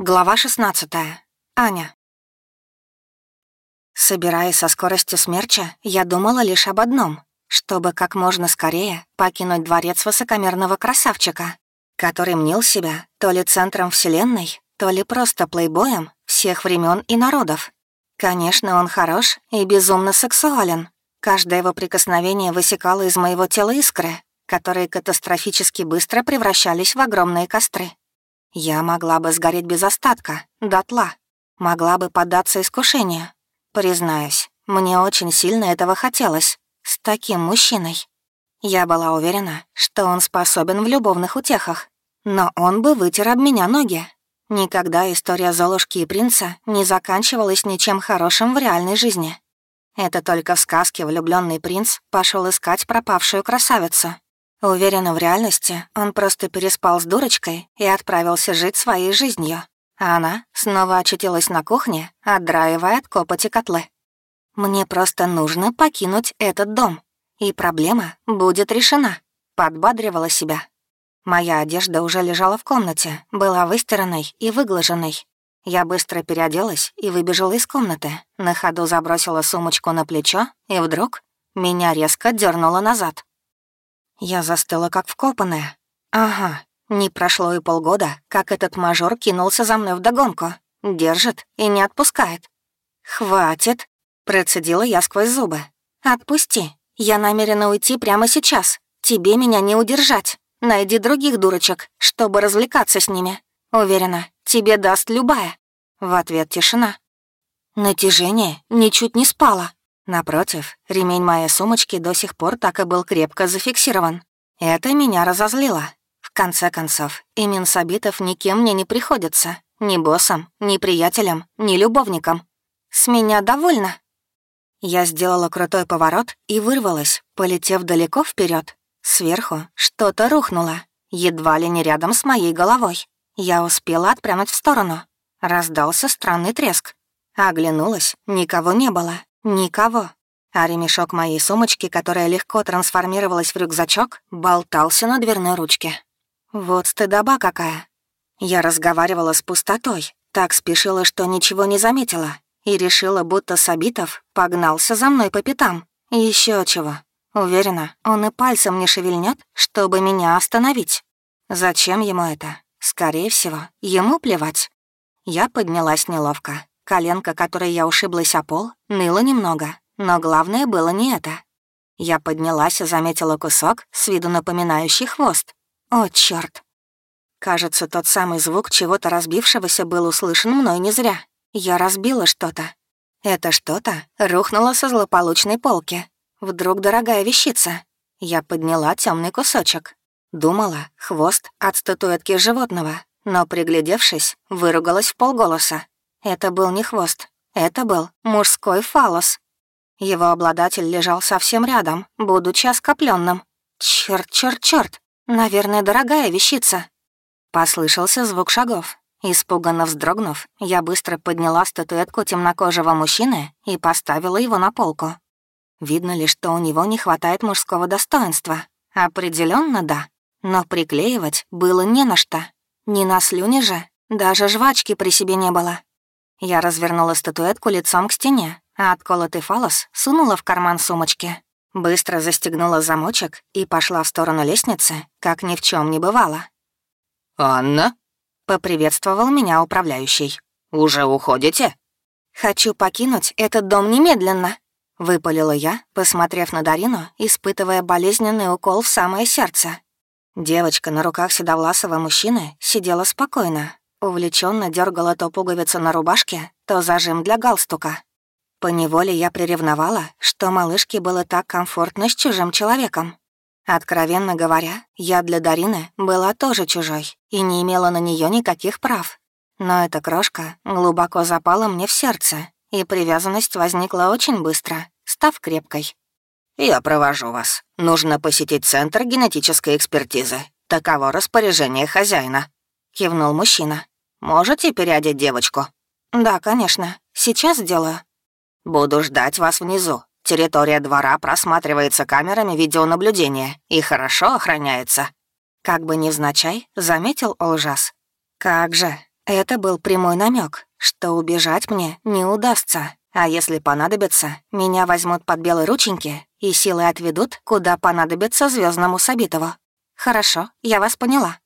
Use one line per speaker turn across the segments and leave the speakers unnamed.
Глава 16. Аня. Собираясь со скоростью смерча, я думала лишь об одном — чтобы как можно скорее покинуть дворец высокомерного красавчика, который мнил себя то ли центром Вселенной, то ли просто плейбоем всех времен и народов. Конечно, он хорош и безумно сексуален. Каждое его прикосновение высекало из моего тела искры, которые катастрофически быстро превращались в огромные костры. Я могла бы сгореть без остатка, дотла. Могла бы поддаться искушению. Признаюсь, мне очень сильно этого хотелось. С таким мужчиной. Я была уверена, что он способен в любовных утехах. Но он бы вытер об меня ноги. Никогда история Золушки и принца не заканчивалась ничем хорошим в реальной жизни. Это только в сказке влюбленный принц пошел искать пропавшую красавицу. Уверена, в реальности он просто переспал с дурочкой и отправился жить своей жизнью. А она снова очутилась на кухне, отдраивая от копоти котлы. «Мне просто нужно покинуть этот дом, и проблема будет решена», — подбадривала себя. Моя одежда уже лежала в комнате, была выстиранной и выглаженной. Я быстро переоделась и выбежала из комнаты, на ходу забросила сумочку на плечо, и вдруг меня резко дернуло назад. Я застыла как вкопанная. Ага, не прошло и полгода, как этот мажор кинулся за мной вдогонку. Держит и не отпускает. «Хватит», — процедила я сквозь зубы. «Отпусти. Я намерена уйти прямо сейчас. Тебе меня не удержать. Найди других дурочек, чтобы развлекаться с ними. Уверена, тебе даст любая». В ответ тишина. Натяжение ничуть не спало. Напротив, ремень моей сумочки до сих пор так и был крепко зафиксирован. Это меня разозлило. В конце концов, имен Сабитов никем мне не приходится. Ни боссом, ни приятелем, ни любовником. С меня довольно. Я сделала крутой поворот и вырвалась, полетев далеко вперед. Сверху что-то рухнуло, едва ли не рядом с моей головой. Я успела отпрянуть в сторону. Раздался странный треск. Оглянулась, никого не было. Никого. А ремешок моей сумочки, которая легко трансформировалась в рюкзачок, болтался на дверной ручке. Вот стыдоба какая. Я разговаривала с пустотой, так спешила, что ничего не заметила, и решила, будто Сабитов погнался за мной по пятам. Еще чего. Уверена, он и пальцем не шевельнет, чтобы меня остановить. Зачем ему это? Скорее всего, ему плевать. Я поднялась неловко, Коленка, которой я ушиблась о пол, ныла немного, но главное было не это. Я поднялась и заметила кусок, с виду напоминающий хвост. О, чёрт! Кажется, тот самый звук чего-то разбившегося был услышан мной не зря. Я разбила что-то. Это что-то рухнуло со злополучной полки. Вдруг дорогая вещица. Я подняла темный кусочек. Думала, хвост от статуэтки животного, но, приглядевшись, выругалась в полголоса. Это был не хвост, это был мужской фалос. Его обладатель лежал совсем рядом, будучи оскопленным. Черт, черт, черт! Наверное, дорогая вещица. Послышался звук шагов. Испуганно вздрогнув, я быстро подняла статуэтку темнокожего мужчины и поставила его на полку. Видно ли, что у него не хватает мужского достоинства? Определенно да. Но приклеивать было не на что. Ни на слюне же, даже жвачки при себе не было. Я развернула статуэтку лицом к стене, а отколотый фалос сунула в карман сумочки. Быстро застегнула замочек и пошла в сторону лестницы, как ни в чем не бывало.
«Анна?»
— поприветствовал меня управляющий.
«Уже уходите?»
«Хочу покинуть этот дом немедленно», — выпалила я, посмотрев на Дарину, испытывая болезненный укол в самое сердце. Девочка на руках седовласого мужчины сидела спокойно, Увлеченно дергала то пуговицу на рубашке, то зажим для галстука. Поневоле я приревновала, что малышке было так комфортно с чужим человеком. Откровенно говоря, я для Дарины была тоже чужой и не имела на нее никаких прав. Но эта крошка глубоко запала мне в сердце, и привязанность возникла очень быстро, став крепкой.
«Я провожу вас. Нужно посетить Центр генетической экспертизы. Таково распоряжение хозяина», — кивнул мужчина. «Можете переодеть девочку?»
«Да, конечно. Сейчас сделаю».
«Буду ждать вас внизу. Территория двора просматривается камерами видеонаблюдения и хорошо охраняется».
Как бы невзначай, заметил Олжас. «Как же, Это был прямой намек, что убежать мне не удастся, а если понадобится, меня возьмут под белые рученьки и силой отведут, куда понадобится звездному Сабитову. Хорошо, я вас поняла.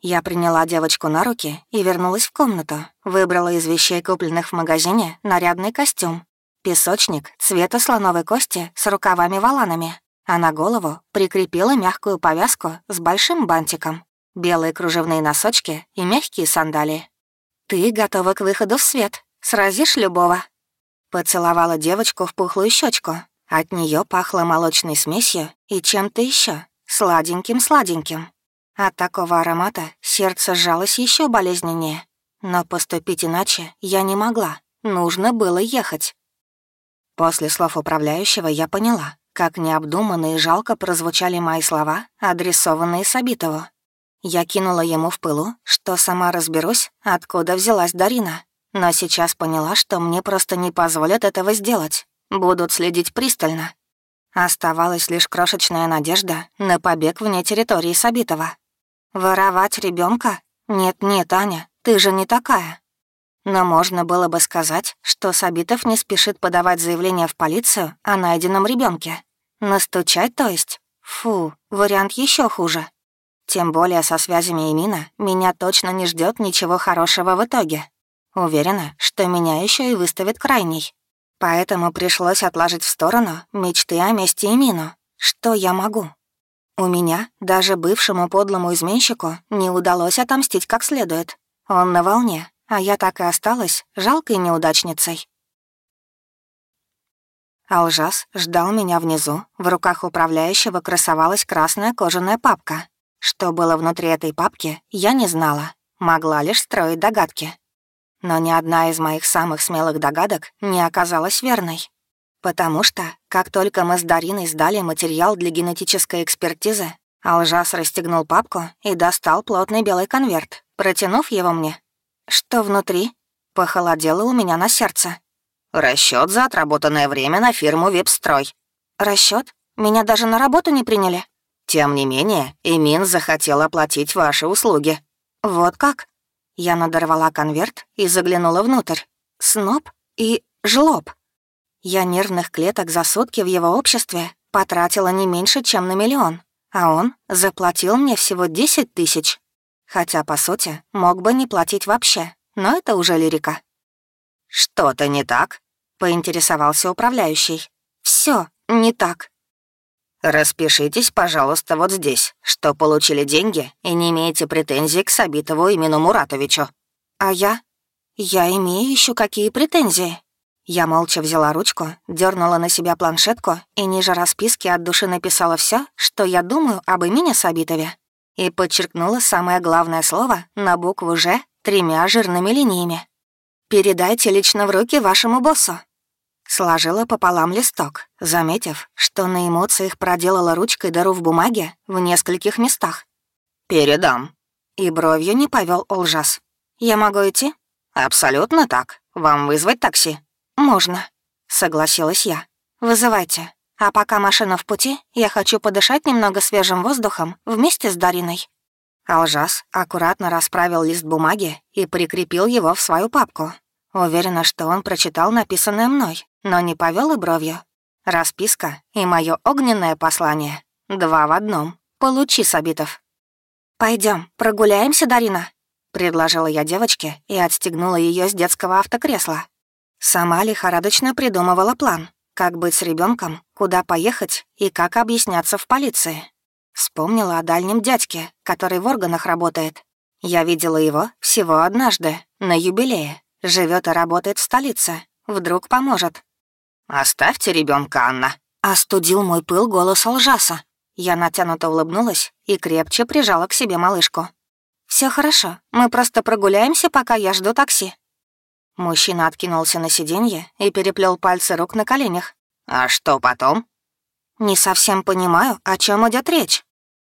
Я приняла девочку на руки и вернулась в комнату. Выбрала из вещей, купленных в магазине, нарядный костюм. Песочник цвета слоновой кости с рукавами-воланами, а на голову прикрепила мягкую повязку с большим бантиком, белые кружевные носочки и мягкие сандалии. «Ты готова к выходу в свет. Сразишь любого». Поцеловала девочку в пухлую щечку. От нее пахло молочной смесью и чем-то еще сладеньким-сладеньким. От такого аромата сердце сжалось еще болезненнее. Но поступить иначе я не могла. Нужно было ехать. После слов управляющего я поняла, как необдуманно и жалко прозвучали мои слова, адресованные Сабитову. Я кинула ему в пылу, что сама разберусь, откуда взялась Дарина. Но сейчас поняла, что мне просто не позволят этого сделать. Будут следить пристально. Оставалась лишь крошечная надежда на побег вне территории Сабитова. Воровать ребенка? Нет-нет, Аня, ты же не такая. Но можно было бы сказать, что Сабитов не спешит подавать заявление в полицию о найденном ребенке. Настучать, то есть? Фу, вариант еще хуже. Тем более со связями Эмина меня точно не ждет ничего хорошего в итоге. Уверена, что меня еще и выставит крайней. Поэтому пришлось отложить в сторону мечты о мести Эмину. Что я могу? У меня, даже бывшему подлому изменщику, не удалось отомстить как следует. Он на волне, а я так и осталась жалкой неудачницей. Алжас ждал меня внизу. В руках управляющего красовалась красная кожаная папка. Что было внутри этой папки, я не знала. Могла лишь строить догадки. Но ни одна из моих самых смелых догадок не оказалась верной. Потому что, как только мы с Дариной сдали материал для генетической экспертизы, Алжас расстегнул папку и достал плотный белый конверт, протянув его мне. Что внутри? Похолодело у меня на сердце. Расчет за отработанное время на фирму «Випстрой». Расчет? Меня даже на работу не приняли. Тем не менее, Эмин захотел оплатить ваши услуги. Вот как? Я надорвала конверт и заглянула внутрь. Сноп и жлоб. Я нервных клеток за сутки в его обществе потратила не меньше, чем на миллион, а он заплатил мне всего 10 тысяч. Хотя, по сути, мог бы не платить вообще, но это уже лирика. «Что-то не так?» — поинтересовался управляющий. Все не так». «Распишитесь, пожалуйста, вот здесь, что получили деньги и не имеете претензий к Сабитову Имину Муратовичу». «А я? Я имею еще какие претензии?» Я молча взяла ручку, дернула на себя планшетку и ниже расписки от души написала все, что я думаю об имени Сабитове. И подчеркнула самое главное слово на букву «Ж» тремя жирными линиями. «Передайте лично в руки вашему боссу». Сложила пополам листок, заметив, что на эмоциях проделала ручкой дыру в бумаге в нескольких местах. «Передам». И бровью не повел Олжас. «Я могу идти?» «Абсолютно так. Вам вызвать такси?» «Можно», — согласилась я. «Вызывайте. А пока машина в пути, я хочу подышать немного свежим воздухом вместе с Дариной». Алжас аккуратно расправил лист бумаги и прикрепил его в свою папку. Уверена, что он прочитал написанное мной, но не повел и бровью. Расписка и мое огненное послание. Два в одном. Получи, Сабитов. Пойдем, прогуляемся, Дарина», — предложила я девочке и отстегнула ее с детского автокресла. Сама лихорадочно придумывала план, как быть с ребенком, куда поехать и как объясняться в полиции. Вспомнила о дальнем дядьке, который в органах работает. Я видела его всего однажды, на юбилее. Живет и работает в столице. Вдруг поможет. «Оставьте ребенка, Анна», — остудил мой пыл голос Алжаса. Я натянуто улыбнулась и крепче прижала к себе малышку. Все хорошо, мы просто прогуляемся, пока я жду такси». Мужчина откинулся на сиденье и переплел пальцы рук на коленях. «А что потом?» «Не совсем понимаю, о чем идет речь».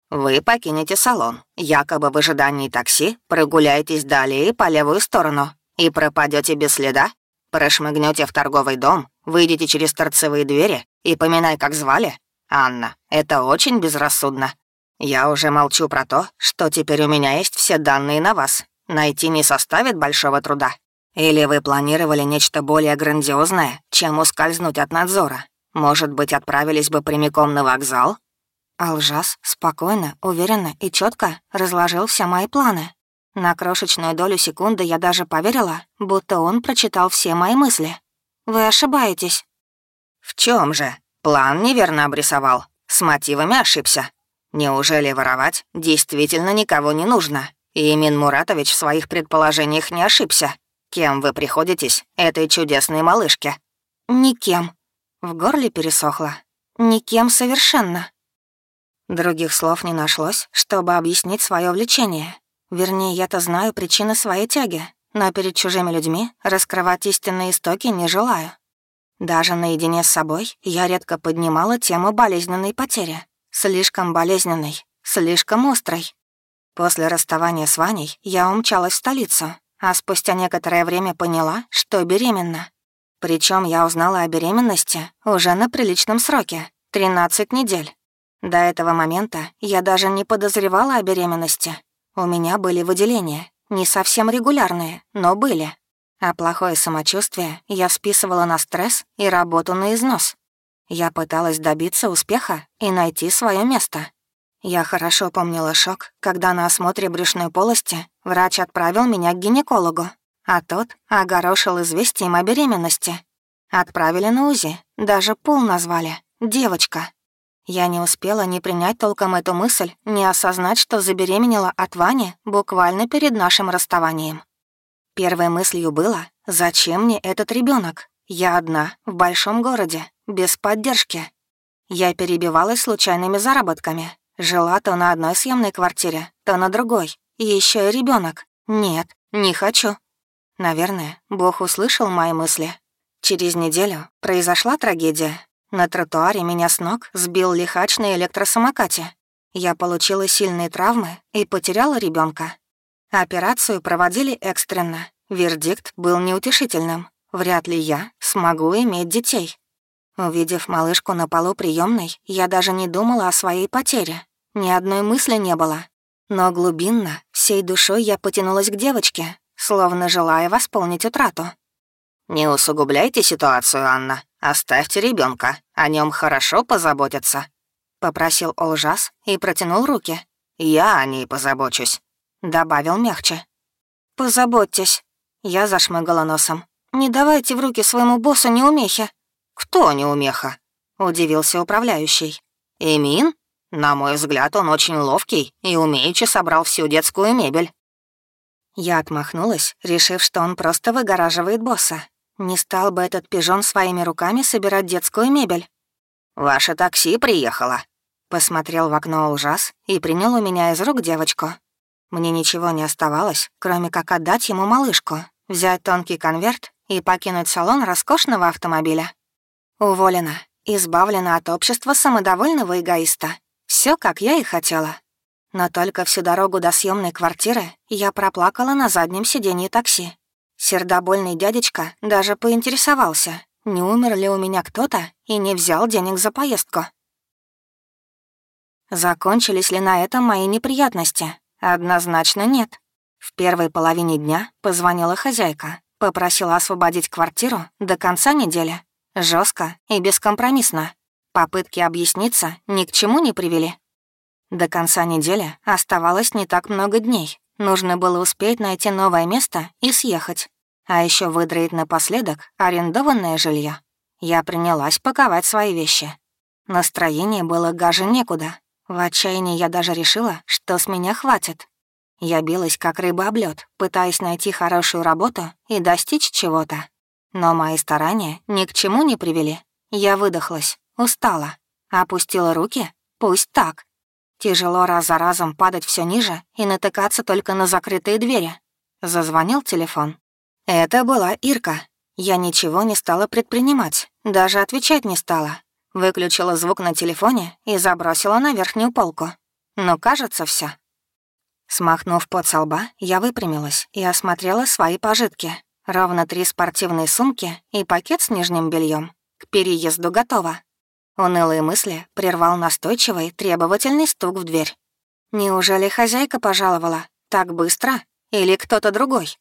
«Вы покинете салон, якобы в ожидании такси, прогуляетесь далее по левую сторону и пропадете без следа. Прошмыгнете в торговый дом, выйдете через торцевые двери и поминай, как звали. Анна, это очень безрассудно. Я уже молчу про то, что теперь у меня есть все данные на вас.
Найти не составит большого труда. Или вы планировали нечто более грандиозное, чем ускользнуть от надзора? Может быть, отправились бы прямиком на вокзал?»
Алжас спокойно, уверенно и четко разложил все мои планы. На крошечную долю секунды я даже поверила, будто он прочитал все мои мысли. «Вы ошибаетесь».
«В чем же? План неверно обрисовал. С мотивами ошибся. Неужели воровать действительно никого не нужно? И Имин Муратович в своих предположениях не ошибся. Кем вы приходитесь этой чудесной малышке?»
«Никем». В горле пересохло. «Никем совершенно». Других слов не нашлось, чтобы объяснить свое влечение. Вернее, я-то знаю причины своей тяги, но перед чужими людьми раскрывать истинные истоки не желаю. Даже наедине с собой я редко поднимала тему болезненной потери. Слишком болезненной, слишком острой. После расставания с Ваней я умчалась в столицу, а спустя некоторое время поняла, что беременна. Причем я узнала о беременности уже на приличном сроке — 13 недель. До этого момента я даже не подозревала о беременности. У меня были выделения, не совсем регулярные, но были. А плохое самочувствие я списывала на стресс и работу на износ. Я пыталась добиться успеха и найти свое место. Я хорошо помнила шок, когда на осмотре брюшной полости врач отправил меня к гинекологу, а тот огорошил известием о беременности. Отправили на УЗИ, даже пол назвали «девочка». Я не успела ни принять толком эту мысль, ни осознать, что забеременела от Вани буквально перед нашим расставанием. Первой мыслью было, зачем мне этот ребенок? Я одна, в большом городе, без поддержки. Я перебивалась случайными заработками. Жила то на одной съемной квартире, то на другой. Еще и ребенок. Нет, не хочу. Наверное, Бог услышал мои мысли. Через неделю произошла трагедия, на тротуаре меня с ног сбил лихач на электросамокате. Я получила сильные травмы и потеряла ребенка. Операцию проводили экстренно. Вердикт был неутешительным. Вряд ли я смогу иметь детей. Увидев малышку на полу приемной, я даже не думала о своей потере. Ни одной мысли не было. Но глубинно, всей душой я потянулась к девочке, словно желая восполнить утрату.
«Не усугубляйте ситуацию, Анна. Оставьте ребенка, о нем хорошо позаботятся», — попросил Олжас и протянул руки. «Я о ней позабочусь», — добавил мягче.
«Позаботьтесь», — я зашмыгала носом. «Не давайте в руки своему боссу неумехи».
«Кто неумеха?» — удивился управляющий. «Эмин? На мой взгляд, он очень ловкий и умеючи собрал всю детскую мебель».
Я отмахнулась, решив, что он просто выгораживает босса. Не стал бы этот пижон своими руками собирать детскую мебель.
«Ваше такси приехало», — посмотрел в окно ужас и принял у меня из рук девочку.
Мне ничего не оставалось, кроме как отдать ему малышку, взять тонкий конверт и покинуть салон роскошного автомобиля. Уволена, избавлена от общества самодовольного эгоиста. Все, как я и хотела. Но только всю дорогу до съемной квартиры я проплакала на заднем сиденье такси. Сердобольный дядечка даже поинтересовался, не умер ли у меня кто-то и не взял денег за поездку. Закончились ли на этом мои неприятности? Однозначно нет. В первой половине дня позвонила хозяйка, попросила освободить квартиру до конца недели. Жестко и бескомпромиссно. Попытки объясниться ни к чему не привели. До конца недели оставалось не так много дней, Нужно было успеть найти новое место и съехать. А еще выдроить напоследок арендованное жилье. Я принялась паковать свои вещи. Настроение было гаже некуда. В отчаянии я даже решила, что с меня хватит. Я билась, как рыба об лёд, пытаясь найти хорошую работу и достичь чего-то. Но мои старания ни к чему не привели. Я выдохлась, устала, опустила руки. Пусть так. Тяжело раз за разом падать все ниже и натыкаться только на закрытые двери. Зазвонил телефон. Это была Ирка. Я ничего не стала предпринимать, даже отвечать не стала. Выключила звук на телефоне и забросила на верхнюю полку. Но кажется, все. Смахнув под со лба, я выпрямилась и осмотрела свои пожитки. Ровно три спортивные сумки и пакет с нижним бельем. К переезду готово. Унылые мысли прервал настойчивый, требовательный стук в дверь. Неужели хозяйка пожаловала? Так быстро? или кто-то другой?